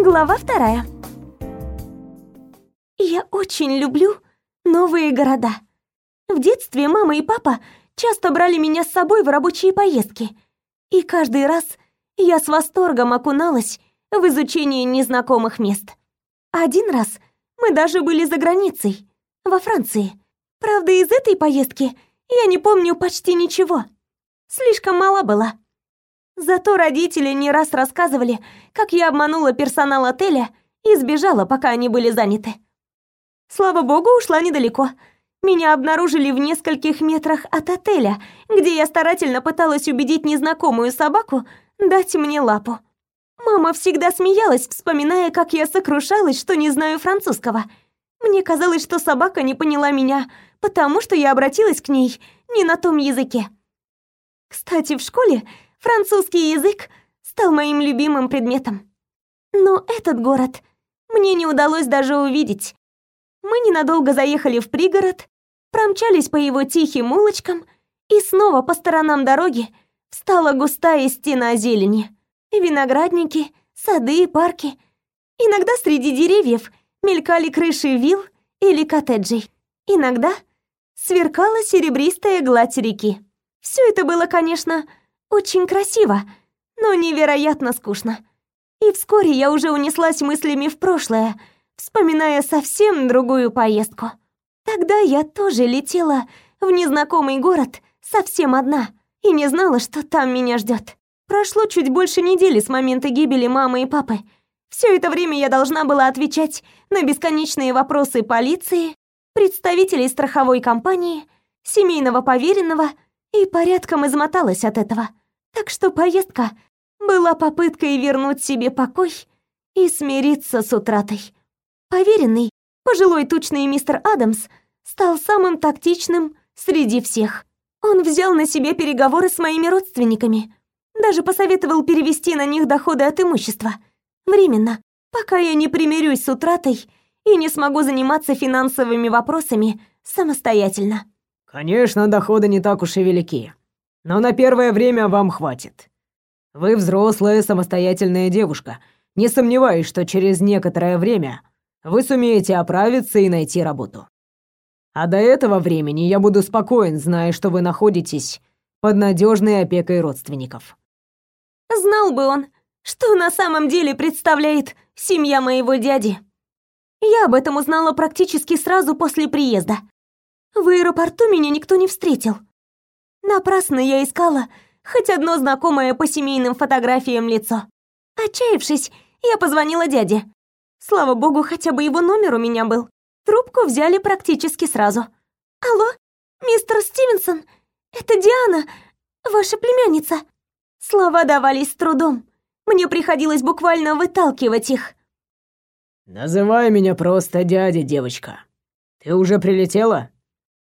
Глава вторая. Я очень люблю новые города. В детстве мама и папа часто брали меня с собой в рабочие поездки. И каждый раз я с восторгом окуналась в изучение незнакомых мест. Один раз мы даже были за границей, во Франции. Правда, из этой поездки я не помню почти ничего. Слишком мала была. Зато родители не раз рассказывали, как я обманула персонал отеля и сбежала, пока они были заняты. Слава богу, ушла недалеко. Меня обнаружили в нескольких метрах от отеля, где я старательно пыталась убедить незнакомую собаку дать мне лапу. Мама всегда смеялась, вспоминая, как я сокрушалась, что не знаю французского. Мне казалось, что собака не поняла меня, потому что я обратилась к ней не на том языке. Кстати, в школе французский язык стал моим любимым предметом. Но этот город мне не удалось даже увидеть. Мы ненадолго заехали в пригород, промчались по его тихим улочкам, и снова по сторонам дороги встала густая стена зелени. Виноградники, сады и парки. Иногда среди деревьев мелькали крыши вилл или коттеджей. Иногда сверкала серебристая гладь реки. Все это было, конечно, очень красиво, но невероятно скучно. И вскоре я уже унеслась мыслями в прошлое, вспоминая совсем другую поездку. Тогда я тоже летела в незнакомый город совсем одна и не знала, что там меня ждет. Прошло чуть больше недели с момента гибели мамы и папы. Все это время я должна была отвечать на бесконечные вопросы полиции, представителей страховой компании, семейного поверенного и порядком измоталась от этого. Так что поездка была попыткой вернуть себе покой и смириться с утратой. Поверенный, пожилой тучный мистер Адамс, стал самым тактичным среди всех. Он взял на себе переговоры с моими родственниками, даже посоветовал перевести на них доходы от имущества. Временно, пока я не примирюсь с утратой и не смогу заниматься финансовыми вопросами самостоятельно. Конечно, доходы не так уж и велики. Но на первое время вам хватит. Вы взрослая самостоятельная девушка. Не сомневаюсь, что через некоторое время вы сумеете оправиться и найти работу. А до этого времени я буду спокоен, зная, что вы находитесь под надежной опекой родственников. Знал бы он, что на самом деле представляет семья моего дяди. Я об этом узнала практически сразу после приезда. В аэропорту меня никто не встретил. Напрасно я искала хоть одно знакомое по семейным фотографиям лицо. Отчаявшись, я позвонила дяде. Слава богу, хотя бы его номер у меня был. Трубку взяли практически сразу. «Алло, мистер Стивенсон, это Диана, ваша племянница». Слова давались с трудом. Мне приходилось буквально выталкивать их. «Называй меня просто дядя, девочка. Ты уже прилетела?»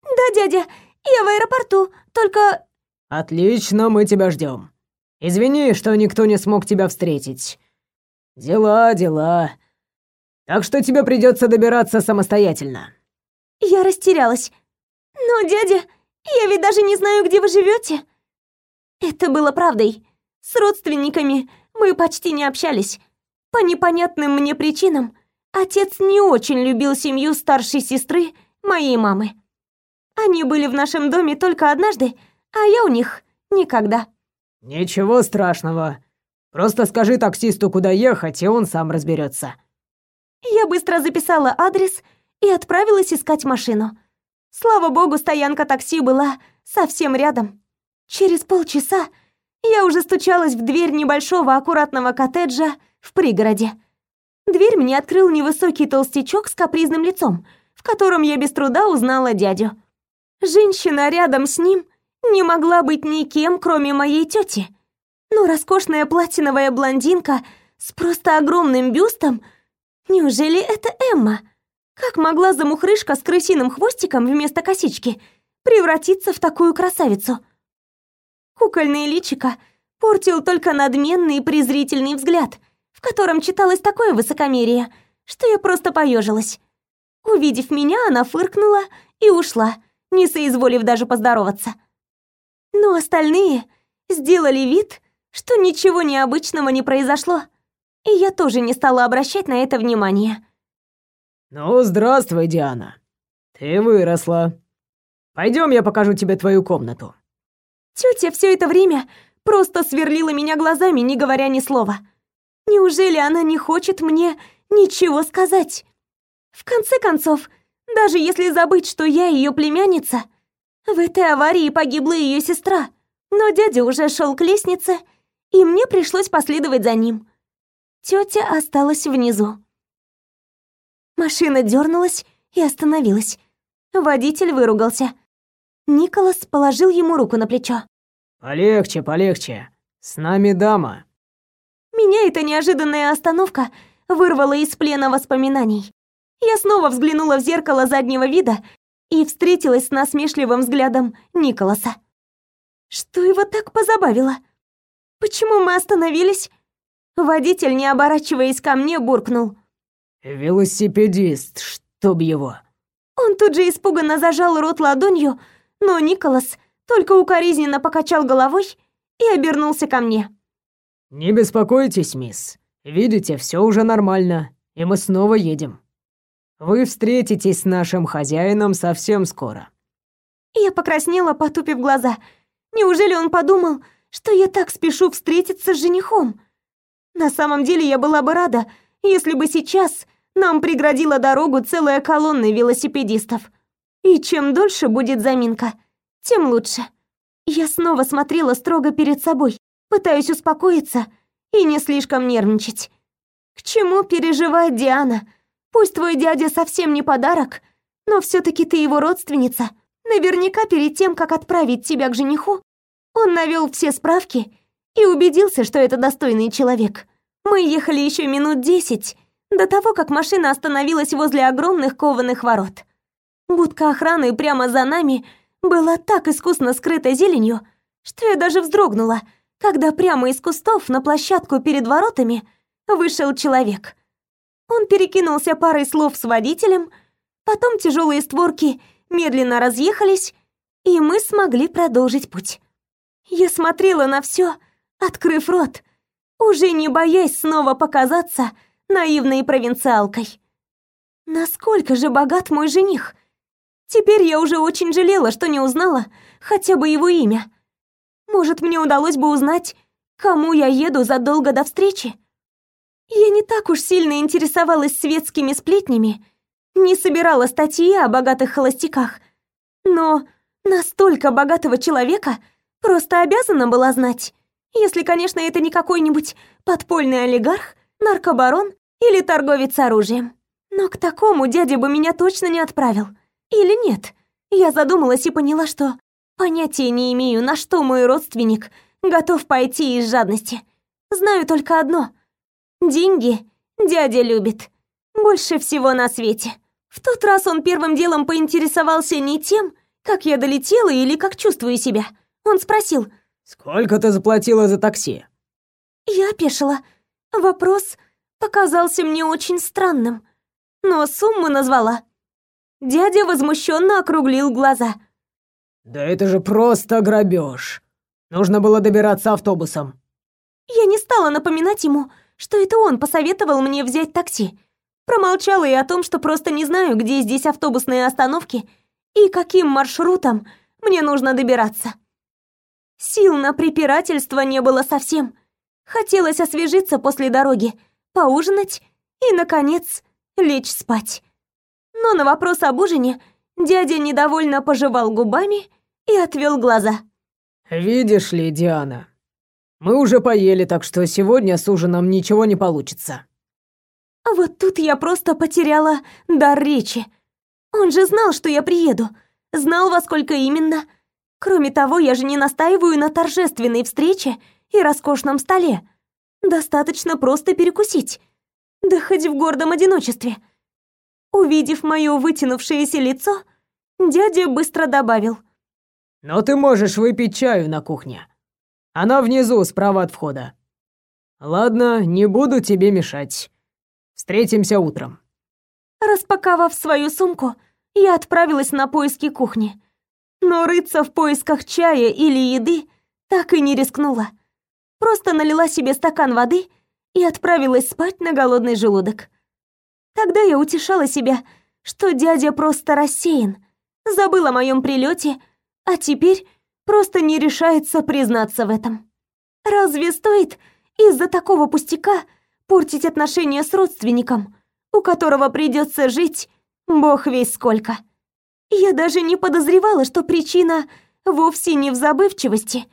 «Да, дядя, я в аэропорту, только...» «Отлично, мы тебя ждем. Извини, что никто не смог тебя встретить. Дела, дела. Так что тебе придется добираться самостоятельно». Я растерялась. «Но, дядя, я ведь даже не знаю, где вы живете. Это было правдой. С родственниками мы почти не общались. По непонятным мне причинам отец не очень любил семью старшей сестры моей мамы. Они были в нашем доме только однажды, а я у них никогда. Ничего страшного. Просто скажи таксисту, куда ехать, и он сам разберется. Я быстро записала адрес и отправилась искать машину. Слава богу, стоянка такси была совсем рядом. Через полчаса я уже стучалась в дверь небольшого аккуратного коттеджа в пригороде. Дверь мне открыл невысокий толстячок с капризным лицом, в котором я без труда узнала дядю. Женщина рядом с ним не могла быть никем, кроме моей тети. Но роскошная платиновая блондинка с просто огромным бюстом... Неужели это Эмма? Как могла замухрышка с крысиным хвостиком вместо косички превратиться в такую красавицу? Кукольное личико портил только надменный и презрительный взгляд, в котором читалось такое высокомерие, что я просто поежилась. Увидев меня, она фыркнула и ушла, не соизволив даже поздороваться. Но остальные сделали вид, что ничего необычного не произошло, и я тоже не стала обращать на это внимание. «Ну, здравствуй, Диана. Ты выросла. Пойдем, я покажу тебе твою комнату». Тетя все это время просто сверлила меня глазами, не говоря ни слова. Неужели она не хочет мне ничего сказать? В конце концов, даже если забыть, что я ее племянница, в этой аварии погибла ее сестра, но дядя уже шел к лестнице, и мне пришлось последовать за ним. Тетя осталась внизу. Машина дернулась и остановилась. Водитель выругался. Николас положил ему руку на плечо. «Полегче, полегче. С нами дама». Меня эта неожиданная остановка вырвала из плена воспоминаний. Я снова взглянула в зеркало заднего вида и встретилась с насмешливым взглядом Николаса. Что его так позабавило? Почему мы остановились? Водитель, не оборачиваясь ко мне, буркнул. «Велосипедист, чтоб его!» Он тут же испуганно зажал рот ладонью, но Николас только укоризненно покачал головой и обернулся ко мне. «Не беспокойтесь, мисс. Видите, все уже нормально, и мы снова едем. Вы встретитесь с нашим хозяином совсем скоро». Я покраснела, потупив глаза. Неужели он подумал, что я так спешу встретиться с женихом? На самом деле я была бы рада, если бы сейчас нам преградила дорогу целая колонна велосипедистов. И чем дольше будет заминка, тем лучше. Я снова смотрела строго перед собой, пытаясь успокоиться и не слишком нервничать. К чему переживать, Диана? Пусть твой дядя совсем не подарок, но все таки ты его родственница. Наверняка перед тем, как отправить тебя к жениху, он навел все справки и убедился, что это достойный человек. Мы ехали еще минут десять до того, как машина остановилась возле огромных кованых ворот. Будка охраны прямо за нами была так искусно скрыта зеленью, что я даже вздрогнула, когда прямо из кустов на площадку перед воротами вышел человек. Он перекинулся парой слов с водителем, потом тяжелые створки медленно разъехались, и мы смогли продолжить путь. Я смотрела на все, открыв рот, уже не боясь снова показаться наивной провинциалкой. Насколько же богат мой жених? Теперь я уже очень жалела, что не узнала хотя бы его имя. Может, мне удалось бы узнать, кому я еду задолго до встречи? Я не так уж сильно интересовалась светскими сплетнями, не собирала статьи о богатых холостяках, но настолько богатого человека просто обязана была знать. Если, конечно, это не какой-нибудь подпольный олигарх, наркобарон или торговец оружием. Но к такому дядя бы меня точно не отправил. Или нет? Я задумалась и поняла, что понятия не имею, на что мой родственник готов пойти из жадности. Знаю только одно. Деньги дядя любит. Больше всего на свете. В тот раз он первым делом поинтересовался не тем, как я долетела или как чувствую себя. Он спросил, «Сколько ты заплатила за такси?» Я опешила. Вопрос показался мне очень странным, но сумму назвала. Дядя возмущенно округлил глаза. «Да это же просто грабеж. Нужно было добираться автобусом». Я не стала напоминать ему, что это он посоветовал мне взять такси. Промолчала и о том, что просто не знаю, где здесь автобусные остановки и каким маршрутом мне нужно добираться. Сил на препирательство не было совсем. Хотелось освежиться после дороги, поужинать и, наконец, лечь спать. Но на вопрос об ужине дядя недовольно пожевал губами и отвел глаза. «Видишь ли, Диана, мы уже поели, так что сегодня с ужином ничего не получится». Вот тут я просто потеряла дар речи. Он же знал, что я приеду. Знал, во сколько именно. Кроме того, я же не настаиваю на торжественной встрече и роскошном столе. Достаточно просто перекусить. Да хоть в гордом одиночестве. Увидев мое вытянувшееся лицо, дядя быстро добавил. «Но ты можешь выпить чаю на кухне. Она внизу, справа от входа. Ладно, не буду тебе мешать. Встретимся утром». Распаковав свою сумку, я отправилась на поиски кухни. Но рыться в поисках чая или еды так и не рискнула. Просто налила себе стакан воды и отправилась спать на голодный желудок. Тогда я утешала себя, что дядя просто рассеян, забыл о моем прилете, а теперь просто не решается признаться в этом. Разве стоит из-за такого пустяка портить отношения с родственником, у которого придется жить бог весь сколько? Я даже не подозревала, что причина вовсе не в забывчивости,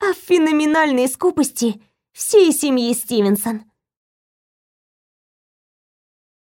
а в феноменальной скупости всей семьи Стивенсон.